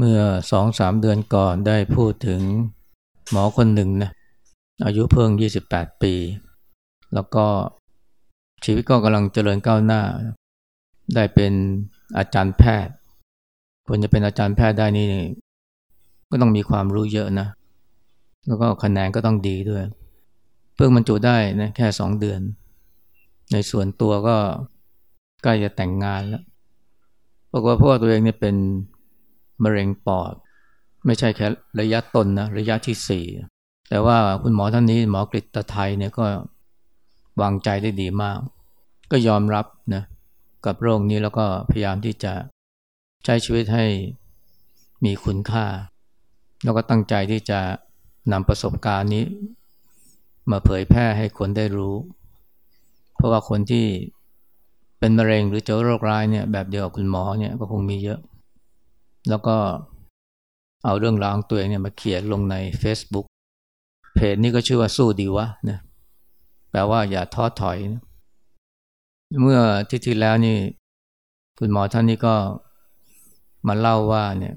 เมื่อสองสามเดือนก่อนได้พูดถึงหมอคนหนึ่งนะอายุเพิ่ง 28 ปี แล้วก็ชีวิตก็กำลังเจริญก้าวหน้า ได้เป็นอาจารย์แพทย์คนจะเป็นอาจารย์แพทย์ได้นี่ก็ต้องมีความรู้เยอะนะ แล้วก็คะแนนก็ต้องดีด้วย เพิ่งบรรจุได้นะแค่สองเดือน ในส่วนตัวก็ใกล้จะแต่งงานแล้วบอกว่าเพราะว่าตัวเองเนี่ยเป็น มะเร็งปอด ไม่ใช่แค่ระยะต้นนะระยะที่สี่แต่ว่าคุณหมอท่านนี้หมอกฤตไทยเนี่ยก็วางใจได้ดีมาก ก็ยอมรับนะกับโรคนี้แล้วก็พยายามที่จะใช้ชีวิตให้มีคุณค่า แล้วก็ตั้งใจที่จะนำประสบการณ์นี้ มาเผยแพร่ให้คนได้รู้ เพราะว่าคนที่เป็นมะเร็งหรือเจอโรคร้ายเนี่ยแบบเดียวกับคุณหมอเนี่ยก็คงมีเยอะ แล้วก็เอาเรื่องราวของตัวเองเนี่ยมาเขียนลงใน Facebook เพจนี้ก็ชื่อว่าสู้ดีวะนะแปลว่าอย่าท้อถอยนะเมื่อที่ที่แล้วนี่ คุณหมอท่านนี้ก็มาเล่าว่าเนี่ย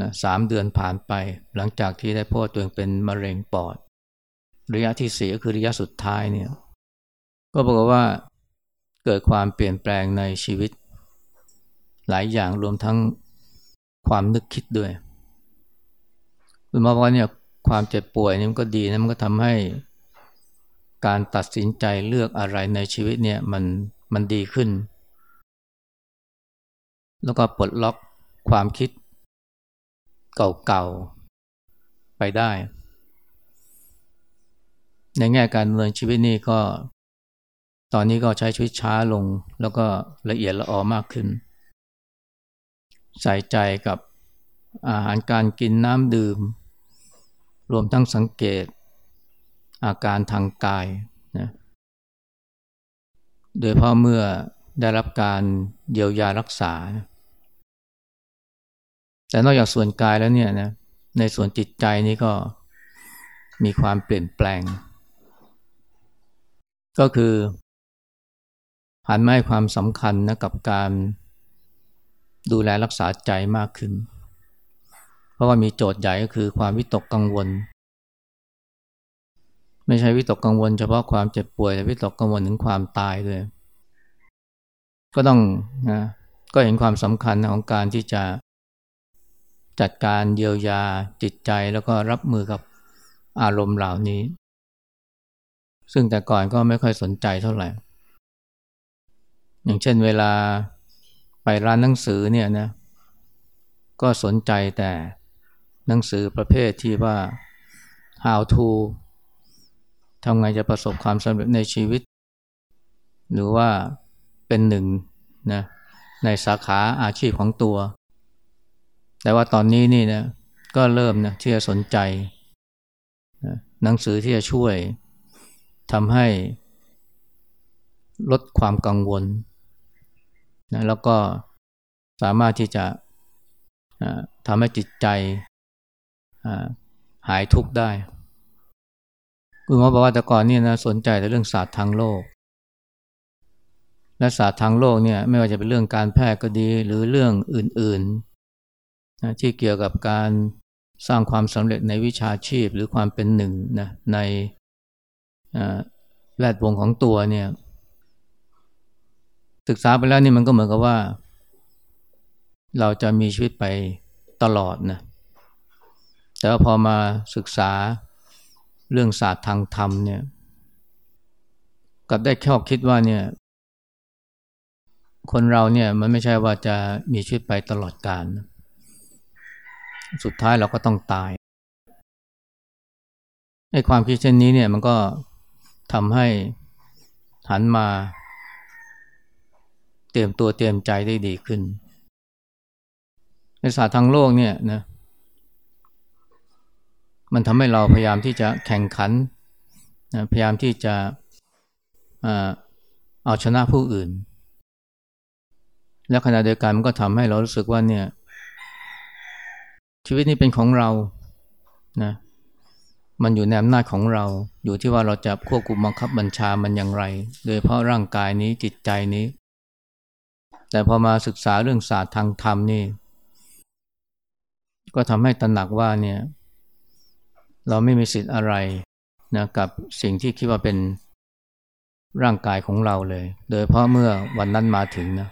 นะสามเดือนผ่านไป หลังจากที่ได้พบตัวเองเป็นมะเร็งปอด ระยะที่สี่ก็คือระยะสุดท้ายเนี่ย ก็บอกว่าเกิดความเปลี่ยนแปลงในชีวิต หลายอย่างรวมทั้ง ความนึกคิดด้วยคุณหมอบอกว่าเนี่ยความเจ็บป่วยนี่มันก็ดีนะมันก็ทำให้การตัดสินใจเลือกอะไรในชีวิตเนี่ยมันมันดีขึ้น แล้วก็ปลดล็อกความคิดเก่าๆไปได้ ในแง่การดำเนินชีวิตนี่ก็ ตอนนี้ก็ใช้ชีวิตช้าลงแล้วก็ละเอียดละออมากขึ้น ใส่ใจกับอาหารการกินน้ำดื่ม รวมทั้งสังเกต อาการทางกายนะโดยเพราะเมื่อได้รับการเยียวยารักษา แต่นอกจากส่วนกายแล้วเนี่ยนะในส่วนจิตใจนี่ก็มีความเปลี่ยนแปลง ก็คือหันมาให้ความสำคัญนะกับการ ดูแลรักษาใจมากขึ้น เพราะว่ามีโจทย์ใหญ่ก็คือความวิตกกังวล ไม่ใช่วิตกกังวล เฉพาะความเจ็บป่วยแต่วิตกกังวลถึงความตายด้วย ก็ต้องนะก็เห็นความสำคัญของการที่จะจัดการเยียวยาจิตใจแล้วก็รับมือกับอารมณ์เหล่านี้ ซึ่งแต่ก่อนก็ไม่ค่อยสนใจเท่าไหร่ อย่างเช่นเวลา ไปร้านหนังสือเนี่ยนะก็สนใจแต่หนังสือประเภทที่ว่า how to ทำไงจะประสบความสำเร็จในชีวิต หรือว่าเป็นหนึ่งนะในสาขาอาชีพของตัว แต่ว่าตอนนี้นี่นะก็เริ่มนะที่จะสนใจนะหนังสือที่จะช่วยทำให้ลดความกังวล นะแล้วก็สามารถที่จะทำให้จิตใจหายทุกข์ได้คุณหมอบอกว่าแต่ก่อนนี่นะสนใจแต่เรื่องศาสตร์ทางโลก และศาสตร์ทางโลกเนี่ยไม่ว่าจะเป็นเรื่องการแพทย์ก็ดี หรือเรื่องอื่นๆนะที่เกี่ยวกับการสร้างความสำเร็จในวิชาชีพหรือความเป็นหนึ่งนะในแวดวงของตัวเนี่ย ศึกษาไปแล้วนี่มันก็เหมือนกับว่า เราจะมีชีวิตไปตลอดนะแต่ว่าพอมาศึกษาเรื่องศาสตร์ทางธรรมเนี่ยกับได้แค่คิดว่าเนี่ยคนเราเนี่ยมันไม่ใช่ว่าจะมีชีวิตไปตลอดกาลสุดท้ายเราก็ต้องตายไอ้ความคิดเช่นนี้เนี่ยมันก็ทำให้หันมา เตรียมตัวเตรียมใจได้ดีขึ้น ในศาสตร์ทางโลกเนี่ยนะมันทำให้เราพยายามที่จะแข่งขันนะพยายามที่จะเอาชนะผู้อื่น และขณะเดียวกันมันก็ทำให้เรารู้สึกว่าเนี่ย ชีวิตนี้เป็นของเรานะมันอยู่ในอำนาจของเรา อยู่ที่ว่าเราจะควบคุมบังคับบัญชามันอย่างไร โดยเพราะร่างกายนี้จิตใจนี้ แต่พอมาศึกษาเรื่องศาสตร์ทางธรรมนี่ ก็ทำให้ตระหนักว่าเนี่ย เราไม่มีสิทธิ์อะไรนะกับสิ่งที่คิดว่าเป็นร่างกายของเราเลย โดยเพราะเมื่อวันนั้นมาถึงนะ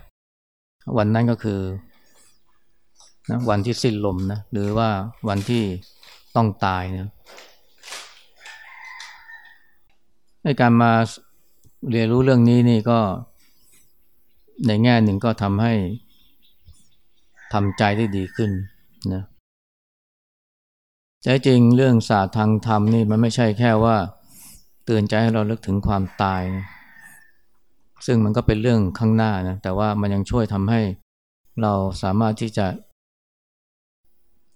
วันนั้นก็คือนะวันที่สิ้นลมนะ หรือว่าวันที่ต้องตายนะในการมาเรียนรู้เรื่องนี้นี่ก็ ในแง่หนึ่งก็ทำให้ทำใจได้ดีขึ้นนะใจจริงเรื่องศาสตร์ทางธรรมนี่มันไม่ใช่แค่ว่า เตือนใจให้เราเลิกถึงความตายนะซึ่งมันก็เป็นเรื่องข้างหน้านะแต่ว่ามันยังช่วยทำให้เราสามารถที่จะ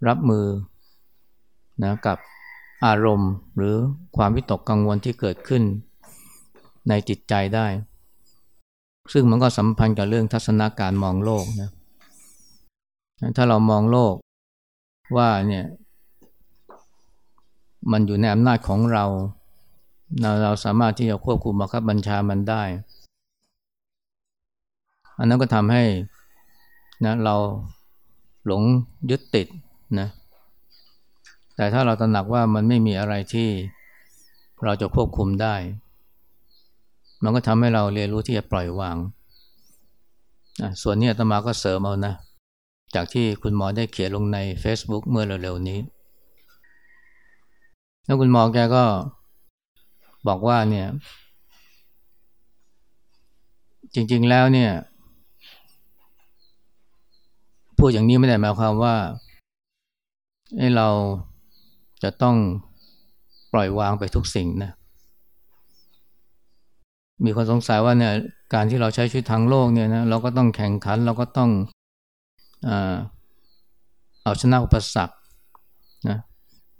รับมือนะกับอารมณ์หรือความวิตกกังวลที่เกิดขึ้นในจิตใจได้ ซึ่งมันก็สัมพันธ์กับเรื่องทัศนาการมองโลกนะถ้าเรามองโลกว่าเนี่ยมันอยู่ในอำนาจของเราเราเราสามารถที่จะควบคุมบังคับบัญชามันได้ อันนั้นก็ทำให้นะเราหลงยึดติดนะ แต่ถ้าเราตระหนักว่ามันไม่มีอะไรที่เราจะควบคุมได้ มันก็ทำให้เราเรียนรู้ที่จะปล่อยวางส่วนนี้ตมาก็เสริมเอานะ จากที่คุณหมอได้เขียนลงใน Facebook เมื่อเร็วๆนี้ แล้วคุณหมอแกก็บอกว่าเนี่ย จริงๆแล้วเนี่ย พูดอย่างนี้ไม่ได้หมายความว่าให้เราจะต้องปล่อยวางไปทุกสิ่งนะ มีคนสงสัยว่าเนี่ยการที่เราใช้ชีวิตทางโลกเนี่ยนะเราก็ต้องแข่งขันเราก็ต้องเอาชนะอุปสรรคนะ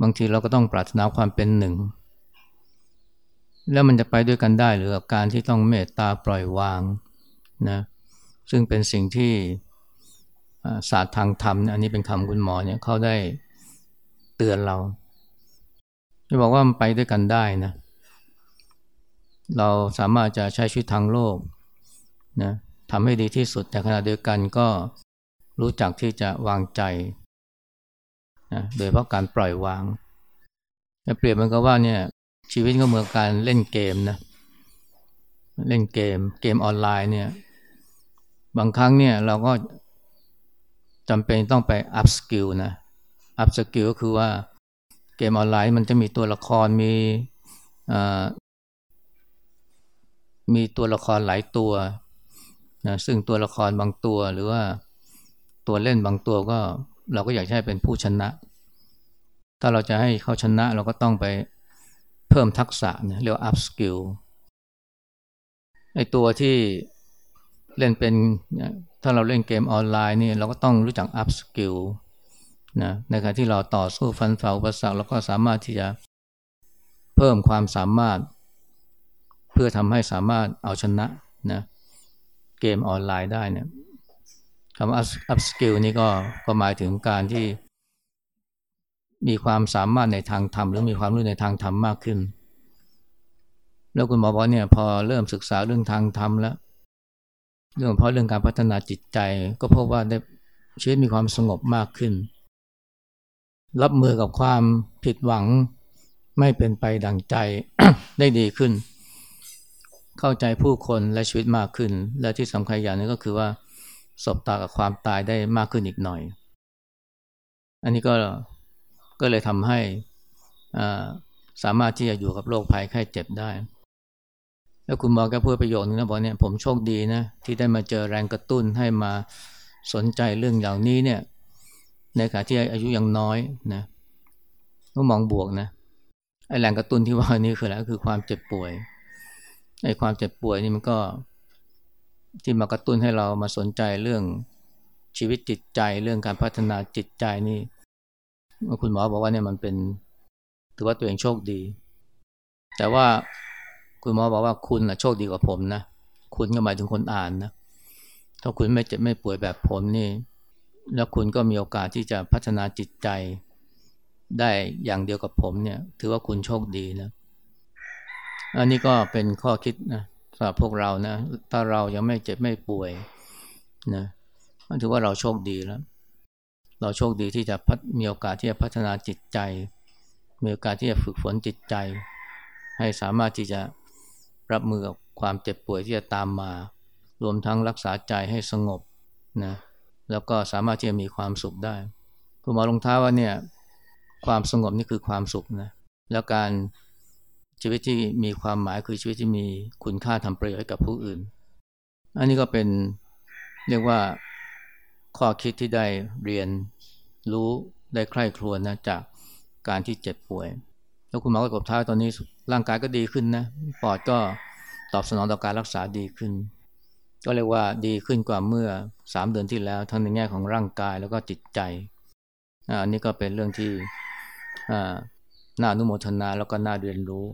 บางทีเราก็ต้องปรารถนาความเป็นหนึ่ง แล้วมันจะไปด้วยกันได้หรือกับการที่ต้องเมตตาปล่อยวางนะซึ่งเป็นสิ่งที่ศาสตร์ทางธรรมอันนี้เป็นคำคุณหมอเนี่ยเขาได้เตือนเราจะบอกว่ามันไปด้วยกันได้นะ เราสามารถจะใช้ชีวิตทางโลกนะทำให้ดีที่สุดแต่ขณะเดียวกันก็รู้จักที่จะวางใจนะโดยเพราะการปล่อยวางเปรียบมันก็ว่าเนี่ยชีวิตก็เหมือนการเล่นเกมนะเล่นเกมเกมออนไลน์เนี่ยบางครั้งเนี่ยเราก็จำเป็นต้องไป up skill นะ up skill ก็คือว่าเกมออนไลน์มันจะมีตัวละครมี มีตัวละครหลายตัวนะซึ่งตัวละครบางตัวหรือว่าตัวเล่นบางตัวก็เราก็อยากให้เป็นผู้ชนะ ถ้าเราจะให้เขาชนะเราก็ต้องไปเพิ่มทักษะเนี่ยเรียกว่า up skill ไอตัวที่เล่นเป็นถ้าเราเล่นเกมออนไลน์นี่เราก็ต้องรู้จัก up skill นะในขณะที่เราต่อสู้ฟันฝ่าอุปสรรคเราก็สามารถที่จะเพิ่มความสามารถ เพื่อทำให้สามารถเอาชนะนะเกมออนไลน์ได้เนี่ยคำว่า up skill นี่ก็ก็หมายถึงการที่ มีความสามารถในทางธรรมหรือมีความรู้ในทางธรรมมากขึ้น แล้วคุณหมอบอกเนี่ยพอเริ่มศึกษาเรื่องทางธรรมแล้ว เรื่องเพราะเรื่องการพัฒนาจิตใจ ก็พบว่าได้ชีวิตมีความสงบมากขึ้น รับมือกับความผิดหวังไม่เป็นไปดังใจได้ดีขึ้น เข้าใจผู้คนและชีวิตมากขึ้น และที่สำคัญอย่างนึงก็คือว่าสบตากับความตายได้มากขึ้นอีกหน่อย อันนี้ก็ก็เลยทำให้สามารถที่จะอยู่กับโรคภัยไข้เจ็บได้ แล้วคุณหมอก็พูดประโยชน์นึงนะบอกเนี่ยผมโชคดีนะที่ได้มาเจอแรงกระตุ้นให้มาสนใจเรื่องอย่างนี้เนี่ยในขณะที่อายุยังน้อยนะต้องมองบวกนะไอแรงกระตุ้นที่ว่านี้คืออะไรก็คือความเจ็บป่วย ไอความเจ็บป่วยนี่มันก็ที่มากระตุ้นให้เรามาสนใจเรื่องชีวิตจิตใจเรื่องการพัฒนาจิตใจนี่คุณหมอบอกว่าเนี่ยมันเป็นถือว่าตัวเองโชคดี แต่ว่าคุณหมอบอกว่าคุณนะโชคดีกว่าผมนะคุณก็หมายถึงคนอ่านนะถ้าคุณไม่เจ็บไม่ป่วยแบบผมนี่ แล้วคุณก็มีโอกาสที่จะพัฒนาจิตใจ ได้อย่างเดียวกับผมเนี่ย ถือว่าคุณโชคดีนะ อันนี้ก็เป็นข้อคิดนะสำหรับพวกเรานะ ถ้าเรายังไม่เจ็บไม่ป่วยนะถือว่าเราโชคดีแล้ว เราโชคดีที่จะมีโอกาสที่จะพัฒนาจิตใจ มีโอกาสที่จะฝึกฝนจิตใจ ให้สามารถที่จะรับมือกับความเจ็บป่วยที่จะตามมา รวมทั้งรักษาใจให้สงบนะแล้วก็สามารถที่จะมีความสุขได้คุณหมอลงท้าว่าเนี่ยความสงบนี่คือความสุขนะแล้วการ ชีวิตที่มีความหมายคือชีวิตที่มีคุณค่าทำประโยชน์ให้กับผู้อื่น อันนี้ก็เป็นเรียกว่าข้อคิดที่ได้เรียนรู้ได้ใคร่ครวญนะจากการที่เจ็บป่วย แล้วคุณหมอก็บอกท้ายตอนนี้ร่างกายก็ดีขึ้นนะปอดก็ตอบสนองต่อการรักษาดีขึ้น ก็เรียกว่าดีขึ้นกว่าเมื่อสามเดือนที่แล้ว ทั้งในแง่ของร่างกายแล้วก็จิตใจอันนี้ก็เป็นเรื่องที่น่าอนุโมทนาแล้วก็น่าเรียนรู้